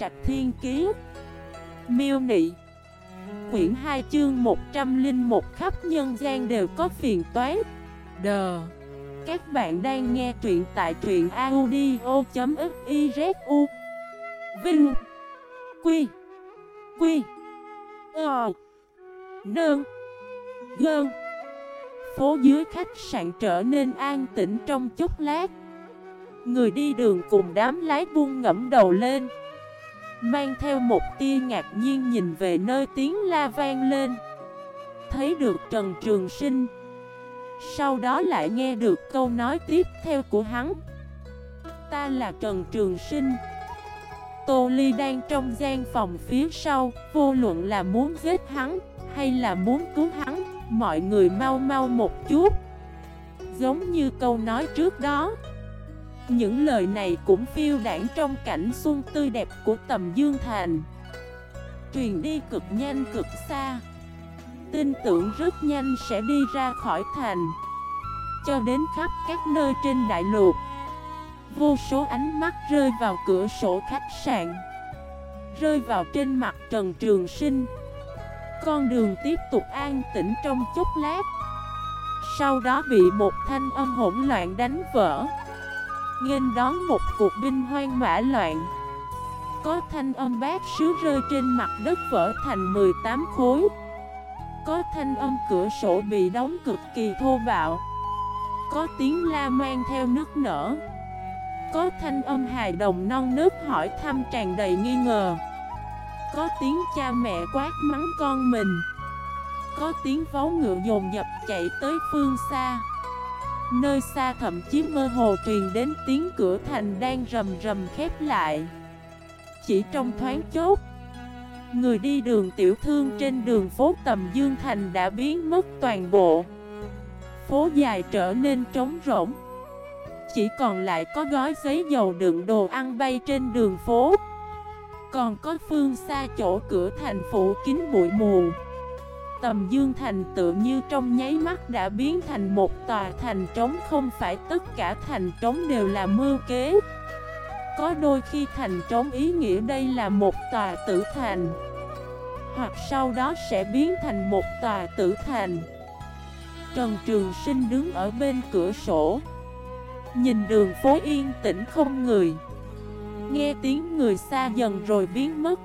Trạch Thiên Kiế Miêu Nị. Quyển 2 chương 101 khắp nhân gian đều có phiền toái. Đờ. Các bạn đang nghe truyện tại truyện audio.xyzu Vinh. Quy. Quy. Ờ. Nơn. Gơn. Phố dưới khách sạn trở nên an tĩnh trong chốc lát. Người đi đường cùng đám lái buông ngẫm đầu lên. Mang theo một tia ngạc nhiên nhìn về nơi tiếng la vang lên. Thấy được Trần Trường Sinh. Sau đó lại nghe được câu nói tiếp theo của hắn. Ta là Trần Trường Sinh. Tô Ly đang trong gian phòng phía sau, Vô luận là muốn giết hắn Hay là muốn cứu hắn, Mọi người mau mau một chút. Giống như câu nói trước đó những lời này cũng phiêu đảng trong cảnh xuân tươi đẹp của tầm Dương Thành. Truyền đi cực nhanh cực xa. Tin tưởng rất nhanh sẽ đi ra khỏi thành. Cho đến khắp các nơi trên đại lục, Vô số ánh mắt rơi vào cửa sổ khách sạn, Rơi vào trên mặt Trần Trường Sinh. Con đường tiếp tục an tĩnh trong chốc lát. Sau đó bị một thanh âm hỗn loạn đánh vỡ. Nghênh đón một cuộc binh hoang mã loạn. Có thanh âm bát sứ rơi trên mặt đất vỡ thành 18 khối. Có thanh âm cửa sổ bị đóng cực kỳ thô bạo. Có tiếng la mang theo nước nở. Có thanh âm hài đồng non nước hỏi thăm tràn đầy nghi ngờ. Có tiếng cha mẹ quát mắng con mình. Có tiếng vó ngựa dồn dập chạy tới phương xa. Nơi xa thậm chí mơ hồ truyền đến tiếng cửa thành đang rầm rầm khép lại. Chỉ trong thoáng chốt Người đi đường tiểu thương trên đường phố Tầm Dương Thành đã biến mất toàn bộ. Phố dài trở nên trống rỗng. Chỉ còn lại có gói giấy dầu đựng đồ ăn bay trên đường phố. Còn có phương xa chỗ cửa thành phủ kín bụi mù. Tầm Dương Thành tự như trong nháy mắt đã biến thành một tòa thành trống, Không phải tất cả thành trống đều là mưu kế. Có đôi khi thành trống ý nghĩa đây là một tòa tử thành, Hoặc sau đó sẽ biến thành một tòa tử thành. Trần Trường Sinh đứng ở bên cửa sổ, Nhìn đường phố yên tĩnh không người. Nghe tiếng người xa dần rồi biến mất.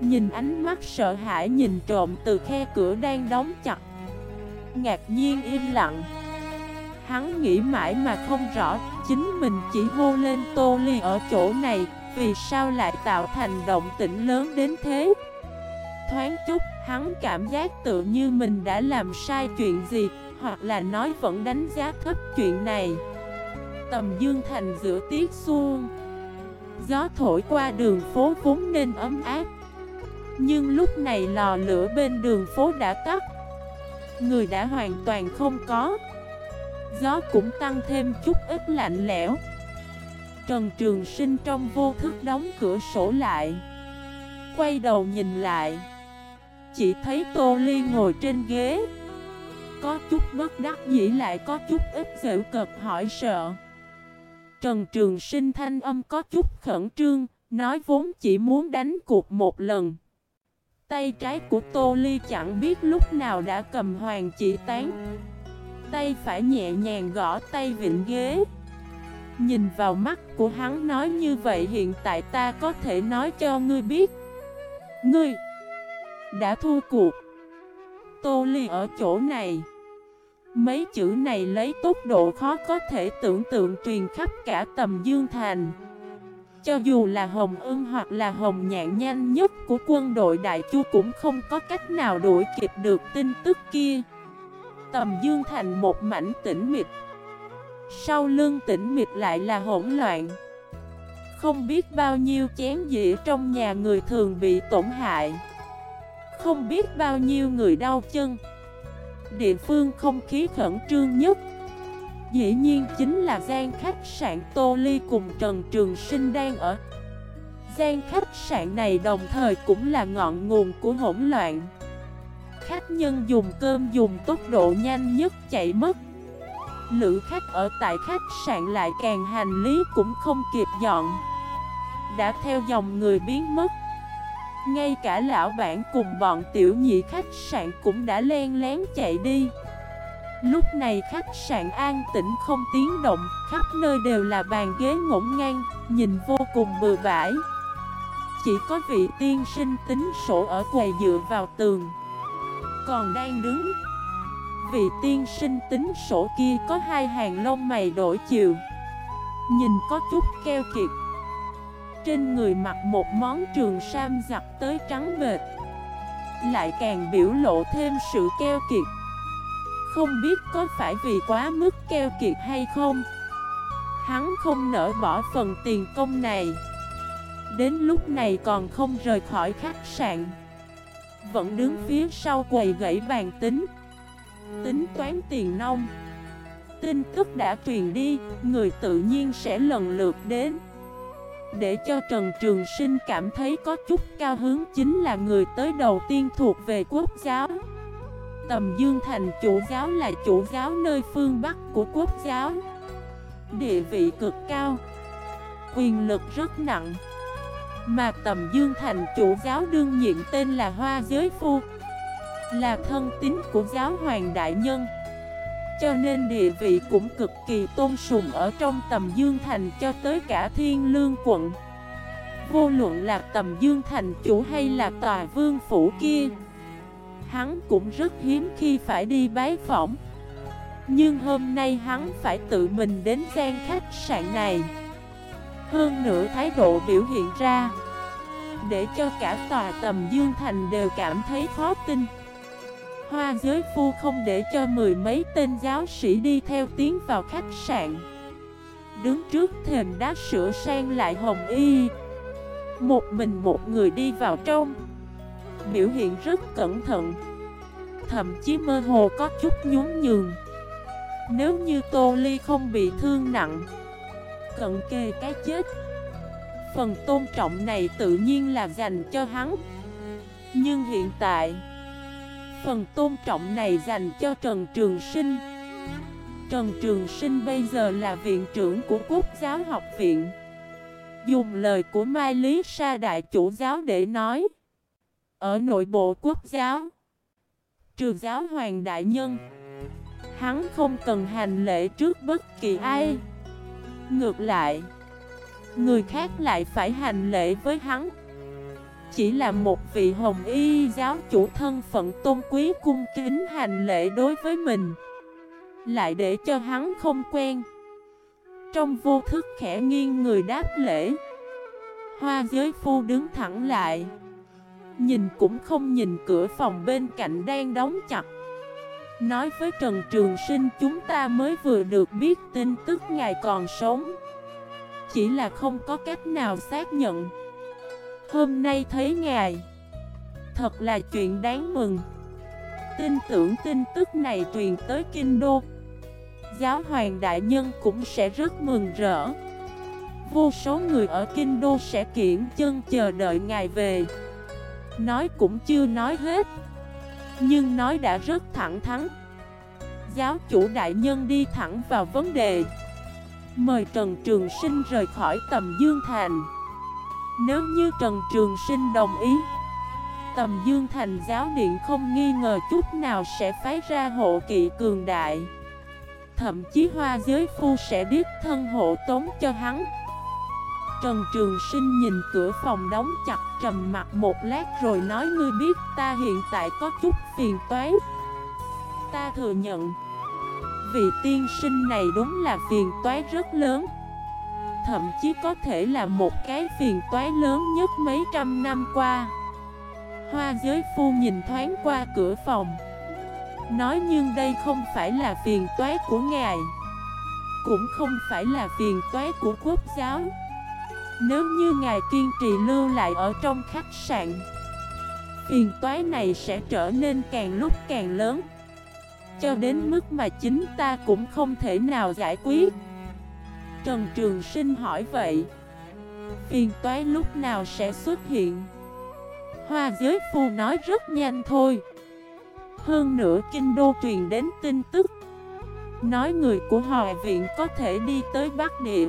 Nhìn ánh mắt sợ hãi nhìn trộm từ khe cửa đang đóng chặt. Ngạc nhiên im lặng. Hắn nghĩ mãi mà không rõ, Chính mình chỉ hô lên tô ly ở chỗ này, Vì sao lại tạo thành động tĩnh lớn đến thế? Thoáng chút, hắn cảm giác tự như mình đã làm sai chuyện gì, Hoặc là nói vẫn đánh giá thấp chuyện này. Tầm dương thành giữa tiết xuông Gió thổi qua đường phố vốn nên ấm áp nhưng lúc này lò lửa bên đường phố đã tắt. Người đã hoàn toàn không có. Gió cũng tăng thêm chút ít lạnh lẽo. Trần Trường Sinh trong vô thức đóng cửa sổ lại. Quay đầu nhìn lại. Chỉ thấy Tô Ly ngồi trên ghế. Có chút bất đắc dĩ lại có chút ít dễ cực hỏi sợ. Trần Trường Sinh thanh âm có chút khẩn trương, Nói vốn chỉ muốn đánh cuộc một lần. Tay trái của Tô Ly chẳng biết lúc nào đã cầm hoàng chỉ tán. Tay phải nhẹ nhàng gõ tay vịnh ghế. Nhìn vào mắt của hắn nói như vậy hiện tại ta có thể nói cho ngươi biết. Ngươi đã thua cuộc. Tô Ly ở chỗ này. Mấy chữ này lấy tốc độ khó có thể tưởng tượng truyền khắp cả tầm Dương Thành cho dù là Hồng Ưng hoặc là Hồng Nhạn nhanh nhất của quân đội Đại Chu cũng không có cách nào đuổi kịp được tin tức kia. Tầm Dương thành một mảnh tĩnh mịch. Sau lưng tĩnh mịch lại là hỗn loạn. Không biết bao nhiêu chén dĩa trong nhà người thường bị tổn hại. Không biết bao nhiêu người đau chân. Địa phương không khí khẩn trương nhất. Dĩ nhiên chính là gian khách sạn Tô Ly cùng Trần Trường Sinh đang ở. Gian khách sạn này đồng thời cũng là ngọn nguồn của hỗn loạn. Khách nhân dùng cơm dùng tốc độ nhanh nhất chạy mất. Lữ khách ở tại khách sạn lại càng hành lý cũng không kịp dọn. Đã theo dòng người biến mất. Ngay cả lão bản cùng bọn tiểu nhị khách sạn cũng đã len lén chạy đi. Lúc này khách sạn an tĩnh không tiếng động, Khắp nơi đều là bàn ghế ngổn ngang, Nhìn vô cùng bừa bãi. Chỉ có vị tiên sinh tính sổ ở quầy dựa vào tường. Còn đang đứng, Vị tiên sinh tính sổ kia có hai hàng lông mày đổi chiều. Nhìn có chút keo kiệt. Trên người mặc một món trường sam giặt tới trắng bệt. Lại càng biểu lộ thêm sự keo kiệt. Không biết có phải vì quá mức keo kiệt hay không. Hắn không nỡ bỏ phần tiền công này. Đến lúc này còn không rời khỏi khách sạn. Vẫn đứng phía sau quầy gãy bàn tính. Tính toán tiền nông Tin tức đã truyền đi, người tự nhiên sẽ lần lượt đến. Để cho Trần Trường Sinh cảm thấy có chút cao hứng chính là người tới đầu tiên thuộc về quốc giáo. Tầm Dương Thành chủ giáo là chủ giáo nơi phương Bắc của quốc giáo. Địa vị cực cao, Quyền lực rất nặng. Mà Tầm Dương Thành chủ giáo đương nhiệm tên là Hoa Giới Phu, Là thân tín của giáo hoàng đại nhân. Cho nên địa vị cũng cực kỳ tôn sùng ở trong tầm Dương Thành cho tới cả Thiên Lương quận. Vô luận là tầm Dương Thành chủ hay là tòa vương phủ kia Hắn cũng rất hiếm khi phải đi bái phỏng. Nhưng hôm nay hắn phải tự mình đến gian khách sạn này. Hơn nữa thái độ biểu hiện ra, Để cho cả tòa tầm Dương Thành đều cảm thấy khó tin. Hoa giới phu không để cho mười mấy tên giáo sĩ đi theo tiến vào khách sạn. Đứng trước thềm đá sửa sang lại hồng y. Một mình một người đi vào trong. Biểu hiện rất cẩn thận. Thậm chí mơ hồ có chút nhún nhường. Nếu như Tô Ly không bị thương nặng, Cận kề cái chết, Phần tôn trọng này tự nhiên là dành cho hắn. Nhưng hiện tại, Phần tôn trọng này dành cho Trần Trường Sinh. Trần Trường Sinh bây giờ là viện trưởng của Quốc giáo học viện. Dùng lời của Mai Lý Sa Đại chủ giáo để nói ở nội bộ quốc giáo. Trừ giáo hoàng đại nhân, Hắn không cần hành lễ trước bất kỳ ai. Ngược lại, Người khác lại phải hành lễ với hắn. Chỉ là một vị hồng y giáo chủ thân phận tôn quý cung kính hành lễ đối với mình, Lại để cho hắn không quen. Trong vô thức khẽ nghiêng người đáp lễ, Hoa giới phu đứng thẳng lại. Nhìn cũng không nhìn, cửa phòng bên cạnh đang đóng chặt. Nói với Trần Trường Sinh, chúng ta mới vừa được biết tin tức ngài còn sống. Chỉ là không có cách nào xác nhận. Hôm nay thấy ngài. Thật là chuyện đáng mừng. Tin tưởng tin tức này truyền tới Kinh Đô. Giáo hoàng đại nhân cũng sẽ rất mừng rỡ. Vô số người ở Kinh Đô sẽ kiển chân chờ đợi ngài về. Nói cũng chưa nói hết. Nhưng nói đã rất thẳng thắn. Giáo chủ đại nhân đi thẳng vào vấn đề. Mời Trần Trường Sinh rời khỏi tầm Dương Thành. Nếu như Trần Trường Sinh đồng ý, Tầm Dương Thành giáo điện không nghi ngờ chút nào sẽ phái ra hộ kỵ cường đại. Thậm chí hoa giới phu sẽ biết thân hộ tống cho hắn. Trần Trường Sinh nhìn cửa phòng đóng chặt trầm mặt một lát rồi nói, ngươi biết ta hiện tại có chút phiền toái. Ta thừa nhận. Vị tiên sinh này đúng là phiền toái rất lớn. Thậm chí có thể là một cái phiền toái lớn nhất mấy trăm năm qua. Hoa giới phu nhìn thoáng qua cửa phòng. Nói, nhưng đây không phải là phiền toái của ngài, Cũng không phải là phiền toái của quốc giáo. Nếu như ngài kiên trì lưu lại ở trong khách sạn, Phiền toái này sẽ trở nên càng lúc càng lớn. Cho đến mức mà chính ta cũng không thể nào giải quyết. Trần Trường Sinh hỏi vậy, Phiền toái lúc nào sẽ xuất hiện? Hoa giới phu nói rất nhanh thôi. Hơn nữa kinh đô truyền đến tin tức. Nói người của hòa viện có thể đi tới Bắc Địa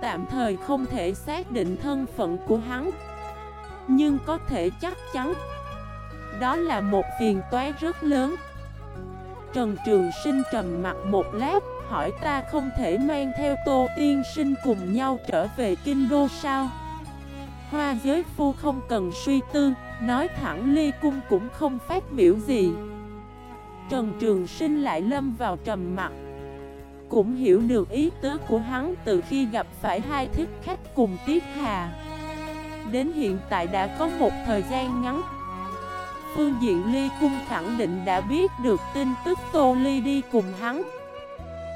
tạm thời không thể xác định thân phận của hắn. Nhưng có thể chắc chắn, Đó là một phiền toái rất lớn. Trần Trường Sinh trầm mặt một lát, Hỏi ta không thể mang theo Tô Tiên Sinh cùng nhau trở về Kinh Đô sao? Hoa giới phu không cần suy tư, Nói thẳng ly cung cũng không phát biểu gì. Trần Trường Sinh lại lâm vào trầm mặt. Cũng hiểu được ý tứ của hắn từ khi gặp phải hai thích khách cùng Tiết Hà. Đến hiện tại đã có một thời gian ngắn. Phương diện Ly Cung khẳng định đã biết được tin tức Tô Ly đi cùng hắn.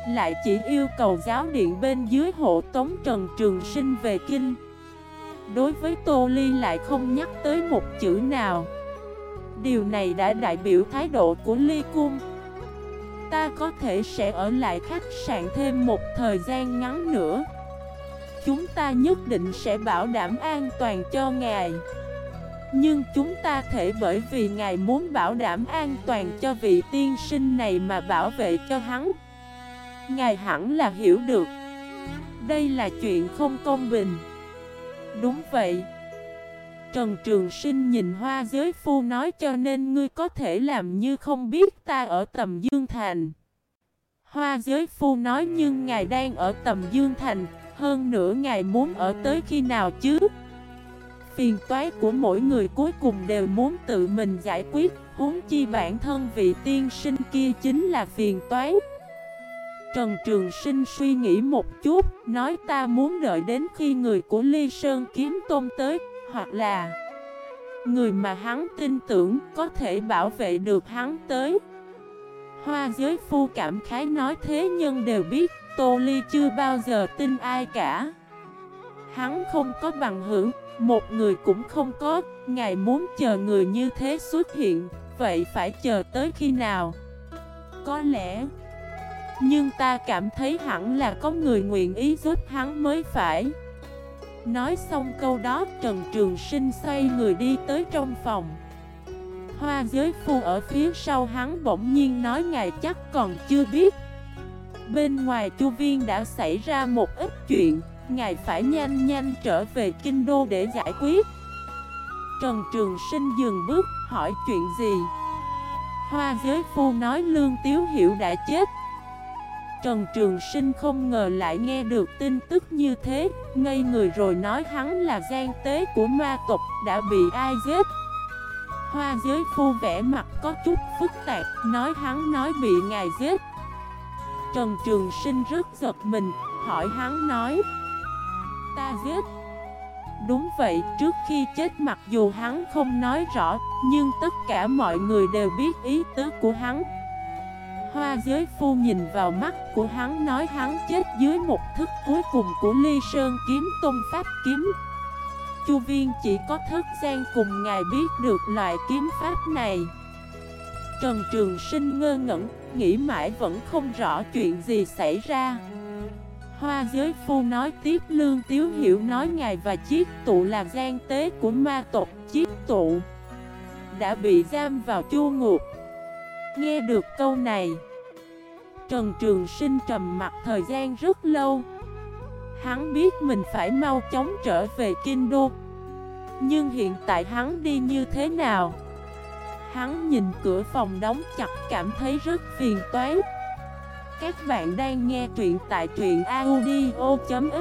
Lại chỉ yêu cầu giáo điện bên dưới hộ tống Trần Trường Sinh về Kinh. Đối với Tô Ly lại không nhắc tới một chữ nào. Điều này đã đại biểu thái độ của Ly Cung. Ta có thể sẽ ở lại khách sạn thêm một thời gian ngắn nữa. Chúng ta nhất định sẽ bảo đảm an toàn cho ngài. Nhưng chúng ta thể bởi vì ngài muốn bảo đảm an toàn cho vị tiên sinh này mà bảo vệ cho hắn. Ngài hẳn là hiểu được. Đây là chuyện không công bình. Đúng vậy. Trần Trường Sinh nhìn hoa giới phu nói cho nên ngươi có thể làm như không biết ta ở tầm Dương Thành. Hoa giới phu nói nhưng ngài đang ở tầm Dương Thành, hơn nữa ngài muốn ở tới khi nào chứ? Phiền toái của mỗi người cuối cùng đều muốn tự mình giải quyết, huống chi bản thân vị tiên sinh kia chính là phiền toái. Trần Trường Sinh suy nghĩ một chút, nói ta muốn đợi đến khi người của Ly Sơn kiếm tôm tới, hoặc là Người mà hắn tin tưởng có thể bảo vệ được hắn tới. Hoa giới phu cảm khái nói thế nhưng đều biết, Tô Ly chưa bao giờ tin ai cả. Hắn không có bằng hưởng Một người cũng không có. Ngài muốn chờ người như thế xuất hiện, Vậy phải chờ tới khi nào? Có lẽ, Nhưng ta cảm thấy hẳn là có người nguyện ý giúp hắn mới phải. Nói xong câu đó, Trần Trường Sinh xoay người đi tới trong phòng. Hoa giới phu ở phía sau hắn bỗng nhiên nói ngài chắc còn chưa biết. Bên ngoài chu viên đã xảy ra một ít chuyện, Ngài phải nhanh nhanh trở về kinh đô để giải quyết. Trần Trường Sinh dừng bước, hỏi chuyện gì? Hoa giới phu nói, Lương Tiếu Hiệu đã chết. Trần Trường Sinh không ngờ lại nghe được tin tức như thế. Ngây người rồi nói hắn là gian tế của ma tộc đã bị ai giết? Hoa giới phu vẽ mặt có chút phức tạp Nói hắn nói bị ngài giết. Trần Trường Sinh rất giật mình Hỏi hắn nói Ta giết? Đúng vậy, trước khi chết mặc dù hắn không nói rõ Nhưng tất cả mọi người đều biết ý tứ của hắn. Hoa giới phu nhìn vào mắt của hắn nói hắn chết dưới một thức cuối cùng của ly sơn kiếm tôn pháp kiếm. Chu viên chỉ có thức gian cùng ngài biết được loại kiếm pháp này. Trần Trường Sinh ngơ ngẩn, nghĩ mãi vẫn không rõ chuyện gì xảy ra. Hoa giới phu nói tiếp lương tiếu hiểu nói ngài và chiếc tụ là gian tế của ma tộc chiếc tụ. Đã bị giam vào chua ngục. Nghe được câu này, Trần Trường Sinh trầm mặt thời gian rất lâu. Hắn biết mình phải mau chóng trở về Kinh Đô. Nhưng hiện tại hắn đi như thế nào? Hắn nhìn cửa phòng đóng chặt cảm thấy rất phiền toái. Các bạn đang nghe truyện tại truyện audio.fif